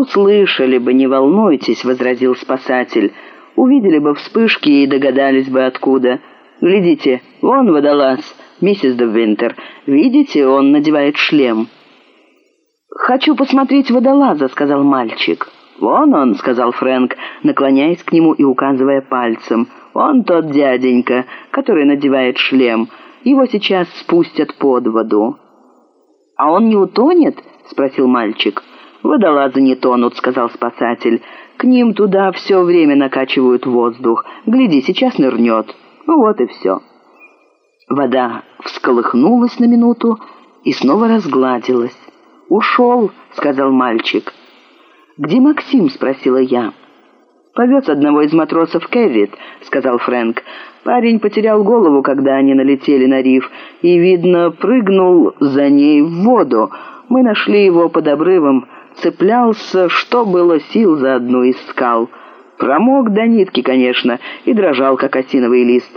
«Услышали бы, не волнуйтесь», — возразил спасатель. «Увидели бы вспышки и догадались бы откуда. Глядите, вон водолаз, миссис де Винтер. Видите, он надевает шлем». «Хочу посмотреть водолаза», — сказал мальчик. «Вон он», — сказал Фрэнк, наклоняясь к нему и указывая пальцем. «Он тот дяденька, который надевает шлем. Его сейчас спустят под воду». «А он не утонет?» — спросил мальчик. «Водолазы не тонут», — сказал спасатель. «К ним туда все время накачивают воздух. Гляди, сейчас нырнет. Ну вот и все». Вода всколыхнулась на минуту и снова разгладилась. «Ушел», — сказал мальчик. «Где Максим?» — спросила я. «Повез одного из матросов Кевит», — сказал Фрэнк. Парень потерял голову, когда они налетели на риф, и, видно, прыгнул за ней в воду. Мы нашли его под обрывом, цеплялся, что было сил за одну из скал. Промок до нитки, конечно, и дрожал, как осиновый лист.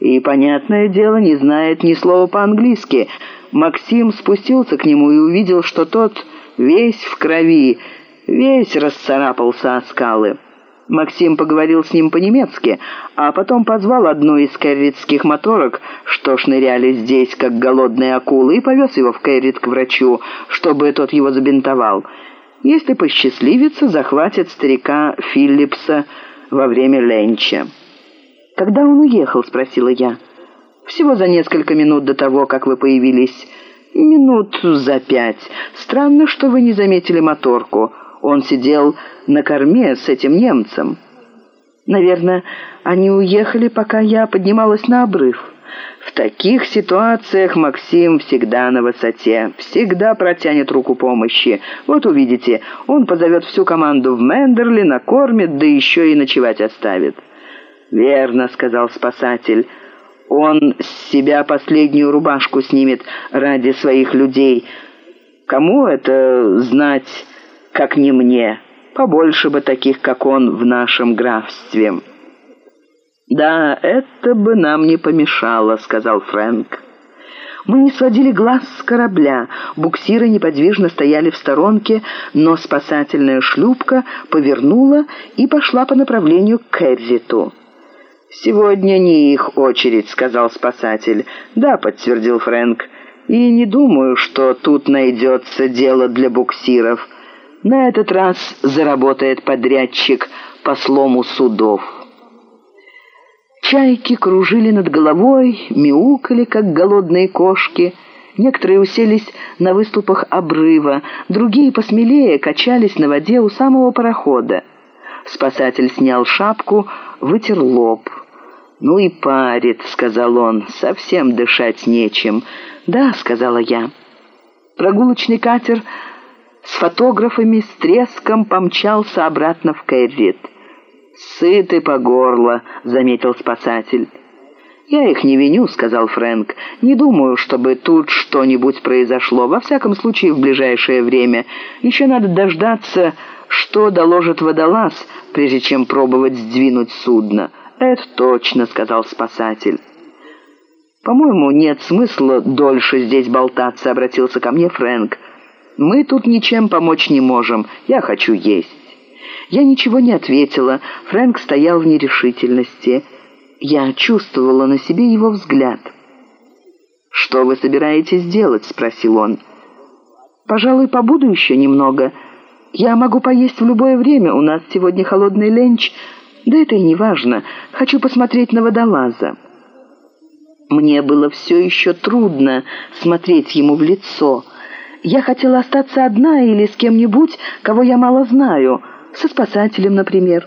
И, понятное дело, не знает ни слова по-английски. Максим спустился к нему и увидел, что тот весь в крови, весь расцарапался о скалы. Максим поговорил с ним по-немецки, а потом позвал одну из кэрритских моторок, что шныряли здесь, как голодные акулы, и повез его в Кэррит к врачу, чтобы тот его забинтовал. Если посчастливится, захватит старика Филлипса во время ленча. «Когда он уехал?» — спросила я. «Всего за несколько минут до того, как вы появились. Минут за пять. Странно, что вы не заметили моторку. Он сидел на корме с этим немцем. Наверное, они уехали, пока я поднималась на обрыв». В таких ситуациях Максим всегда на высоте, всегда протянет руку помощи. Вот увидите, он позовет всю команду в Мендерли, накормит, да еще и ночевать оставит. «Верно», — сказал спасатель. «Он с себя последнюю рубашку снимет ради своих людей. Кому это знать, как не мне? Побольше бы таких, как он, в нашем графстве». «Да, это бы нам не помешало», — сказал Фрэнк. Мы не сводили глаз с корабля. Буксиры неподвижно стояли в сторонке, но спасательная шлюпка повернула и пошла по направлению к Кэрриту. «Сегодня не их очередь», — сказал спасатель. «Да», — подтвердил Фрэнк. «И не думаю, что тут найдется дело для буксиров. На этот раз заработает подрядчик по слому судов». Чайки кружили над головой, мяукали, как голодные кошки. Некоторые уселись на выступах обрыва, другие посмелее качались на воде у самого парохода. Спасатель снял шапку, вытер лоб. «Ну и парит», — сказал он, — «совсем дышать нечем». «Да», — сказала я. Прогулочный катер с фотографами с треском помчался обратно в Кэррит. «Сыты по горло», — заметил спасатель. «Я их не виню», — сказал Фрэнк. «Не думаю, чтобы тут что-нибудь произошло. Во всяком случае, в ближайшее время. Еще надо дождаться, что доложит водолаз, прежде чем пробовать сдвинуть судно». «Это точно», — сказал спасатель. «По-моему, нет смысла дольше здесь болтаться», — обратился ко мне Фрэнк. «Мы тут ничем помочь не можем. Я хочу есть». Я ничего не ответила. Фрэнк стоял в нерешительности. Я чувствовала на себе его взгляд. «Что вы собираетесь делать?» — спросил он. «Пожалуй, побуду еще немного. Я могу поесть в любое время. У нас сегодня холодный ленч. Да это и не важно. Хочу посмотреть на водолаза». Мне было все еще трудно смотреть ему в лицо. Я хотела остаться одна или с кем-нибудь, кого я мало знаю — со спасателем, например».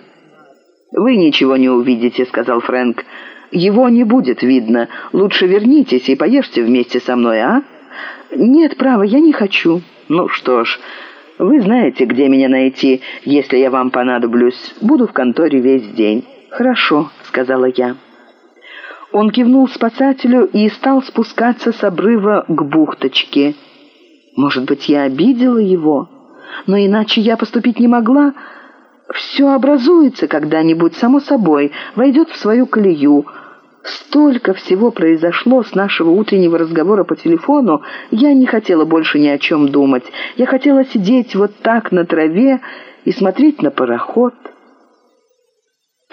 «Вы ничего не увидите», — сказал Фрэнк. «Его не будет видно. Лучше вернитесь и поешьте вместе со мной, а?» «Нет, право, я не хочу». «Ну что ж, вы знаете, где меня найти, если я вам понадоблюсь. Буду в конторе весь день». «Хорошо», — сказала я. Он кивнул спасателю и стал спускаться с обрыва к бухточке. «Может быть, я обидела его?» Но иначе я поступить не могла. Все образуется когда-нибудь, само собой, войдет в свою колею. Столько всего произошло с нашего утреннего разговора по телефону, я не хотела больше ни о чем думать. Я хотела сидеть вот так на траве и смотреть на пароход —